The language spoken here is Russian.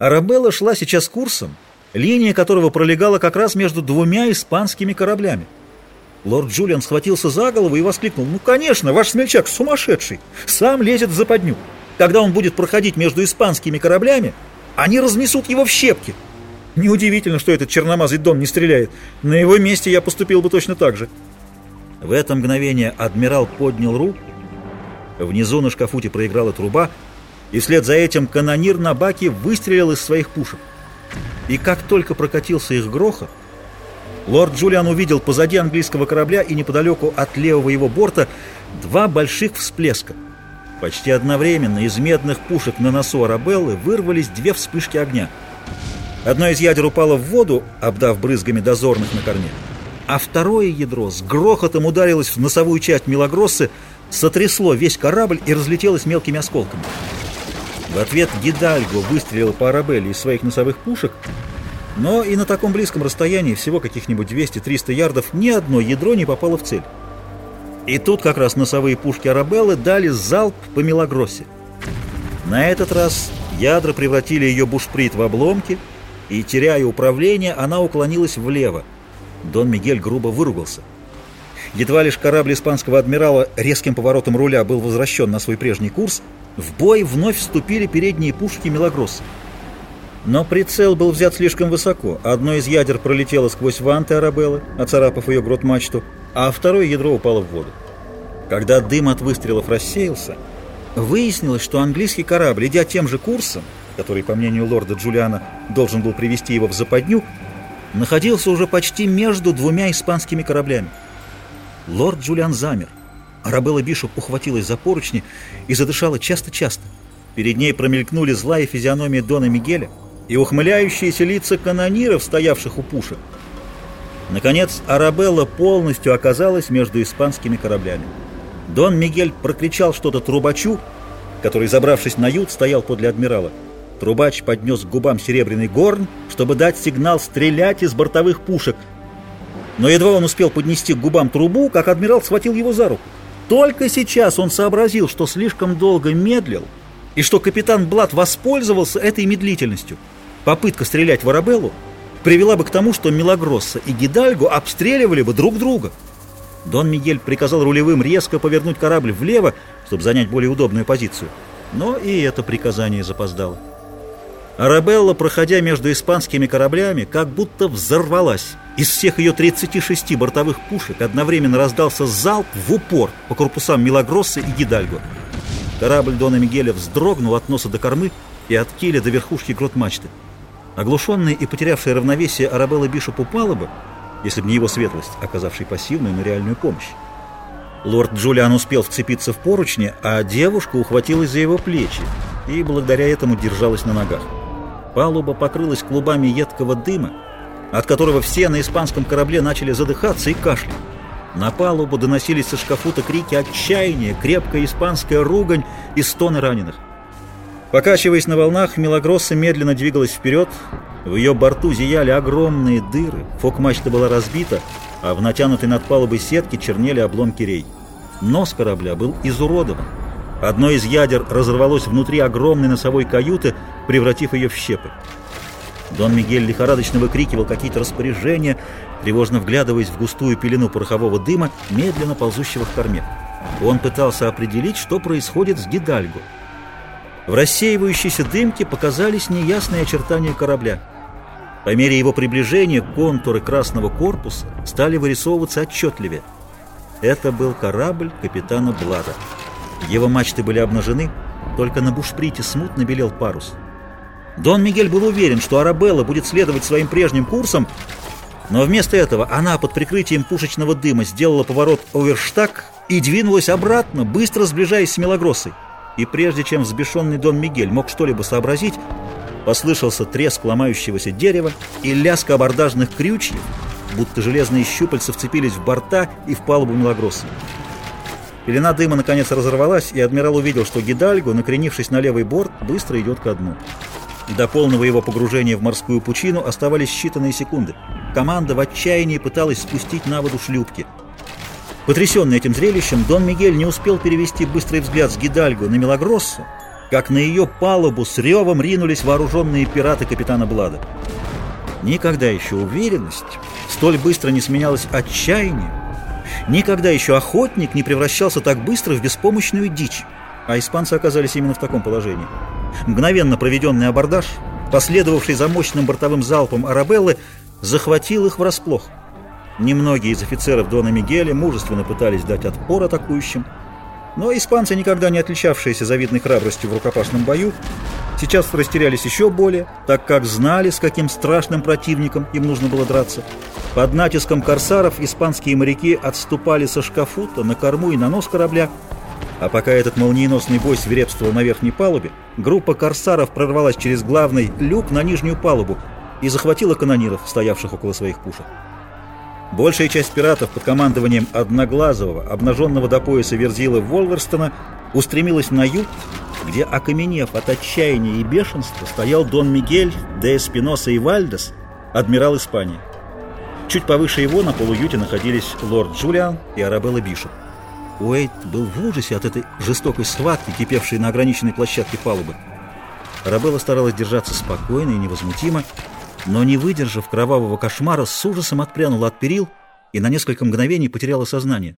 Арабелла шла сейчас курсом, линия которого пролегала как раз между двумя испанскими кораблями. Лорд Джулиан схватился за голову и воскликнул, «Ну, конечно, ваш смельчак сумасшедший, сам лезет в западню. Когда он будет проходить между испанскими кораблями, они разнесут его в щепки. Неудивительно, что этот черномазый дом не стреляет. На его месте я поступил бы точно так же». В это мгновение адмирал поднял руку, внизу на шкафуте проиграла труба, и вслед за этим канонир на баке выстрелил из своих пушек. И как только прокатился их грохот, лорд Джулиан увидел позади английского корабля и неподалеку от левого его борта два больших всплеска. Почти одновременно из медных пушек на носу Арабеллы вырвались две вспышки огня. Одно из ядер упало в воду, обдав брызгами дозорных на корме, а второе ядро с грохотом ударилось в носовую часть Мелагроссы, сотрясло весь корабль и разлетелось мелкими осколками. В ответ Гидальго выстрелил по Арабелле из своих носовых пушек, но и на таком близком расстоянии, всего каких-нибудь 200-300 ярдов, ни одно ядро не попало в цель. И тут как раз носовые пушки Арабеллы дали залп по Мелагроссе. На этот раз ядра превратили ее бушприт в обломки, и, теряя управление, она уклонилась влево. Дон Мигель грубо выругался. Едва лишь корабль испанского адмирала резким поворотом руля был возвращен на свой прежний курс, в бой вновь вступили передние пушки Мелагросса. Но прицел был взят слишком высоко. Одно из ядер пролетело сквозь ванты Арабеллы, оцарапав ее грот-мачту, а второе ядро упало в воду. Когда дым от выстрелов рассеялся, выяснилось, что английский корабль, идя тем же курсом, который, по мнению лорда Джулиана, должен был привести его в западню, находился уже почти между двумя испанскими кораблями. Лорд Джулиан замер. Арабелла Бишоп ухватилась за поручни и задышала часто-часто. Перед ней промелькнули злая физиономия Дона Мигеля и ухмыляющиеся лица канониров, стоявших у пушек. Наконец, Арабелла полностью оказалась между испанскими кораблями. Дон Мигель прокричал что-то трубачу, который, забравшись на ют, стоял подле адмирала. Трубач поднес к губам серебряный горн, чтобы дать сигнал стрелять из бортовых пушек. Но едва он успел поднести к губам трубу, как адмирал схватил его за руку. Только сейчас он сообразил, что слишком долго медлил, и что капитан Блад воспользовался этой медлительностью. Попытка стрелять в Арабеллу привела бы к тому, что Мелагросса и Гидальго обстреливали бы друг друга. Дон Мигель приказал рулевым резко повернуть корабль влево, чтобы занять более удобную позицию. Но и это приказание запоздало. Арабелла, проходя между испанскими кораблями, как будто взорвалась. Из всех ее 36 бортовых пушек одновременно раздался залп в упор по корпусам Милагросса и Гидальго. Корабль Дона Мигеля вздрогнул от носа до кормы и от киля до верхушки грот-мачты. Оглушенная и потерявшая равновесие Арабелла Бишоп упала бы, если бы не его светлость, оказавший пассивную, но реальную помощь. Лорд Джулиан успел вцепиться в поручни, а девушка ухватилась за его плечи и благодаря этому держалась на ногах. Палуба покрылась клубами едкого дыма, от которого все на испанском корабле начали задыхаться и кашлять. На палубу доносились со шкафута крики отчаяния, крепкая испанская ругань и стоны раненых. Покачиваясь на волнах, Мелагросса медленно двигалась вперед. В ее борту зияли огромные дыры, фок-мачта была разбита, а в натянутой над палубой сетке чернели обломки рей. Нос корабля был изуродован. Одно из ядер разорвалось внутри огромной носовой каюты, превратив ее в щепы. Дон Мигель лихорадочно выкрикивал какие-то распоряжения, тревожно вглядываясь в густую пелену порохового дыма, медленно ползущего к корме. Он пытался определить, что происходит с Гидальго. В рассеивающейся дымке показались неясные очертания корабля. По мере его приближения контуры красного корпуса стали вырисовываться отчетливее. Это был корабль капитана Блада. Его мачты были обнажены, только на бушприте смутно белел парус. Дон Мигель был уверен, что Арабелла будет следовать своим прежним курсом, но вместо этого она под прикрытием пушечного дыма сделала поворот оверштаг и двинулась обратно, быстро сближаясь с Мелагроссой. И прежде чем взбешенный Дон Мигель мог что-либо сообразить, послышался треск ломающегося дерева и лязг абордажных крючьев, будто железные щупальца вцепились в борта и в палубу Мелагроссы. Пелена дыма наконец разорвалась, и адмирал увидел, что Гидальго, накренившись на левый борт, быстро идет ко дну. До полного его погружения в морскую пучину оставались считанные секунды. Команда в отчаянии пыталась спустить на воду шлюпки. Потрясенный этим зрелищем, Дон Мигель не успел перевести быстрый взгляд с Гидальго на Мелагроссу, как на ее палубу с ревом ринулись вооруженные пираты капитана Блада. Никогда еще уверенность столь быстро не сменялась отчаянием, никогда еще охотник не превращался так быстро в беспомощную дичь, а испанцы оказались именно в таком положении. Мгновенно проведенный абордаж, последовавший за мощным бортовым залпом Арабеллы, захватил их врасплох. Немногие из офицеров Дона Мигеля мужественно пытались дать отпор атакующим, но испанцы, никогда не отличавшиеся завидной храбростью в рукопашном бою, сейчас растерялись еще более, так как знали, с каким страшным противником им нужно было драться. Под натиском корсаров испанские моряки отступали со шкафута на корму и на нос корабля, а пока этот молниеносный бой свирепствовал на верхней палубе, группа корсаров прорвалась через главный люк на нижнюю палубу и захватила канониров, стоявших около своих пушек. Большая часть пиратов под командованием одноглазого, обнаженного до пояса Верзила Волверстона устремилась на юг, где, окаменев от отчаяния и бешенства, стоял Дон Мигель, де Эспиноса и Вальдес, адмирал Испании. Чуть повыше его на полуюте находились лорд Джулиан и Арабелла Бишоп. Уэйт был в ужасе от этой жестокой схватки, кипевшей на ограниченной площадке палубы. Арабелла старалась держаться спокойно и невозмутимо, но, не выдержав кровавого кошмара, с ужасом отпрянула от перил и на несколько мгновений потеряла сознание.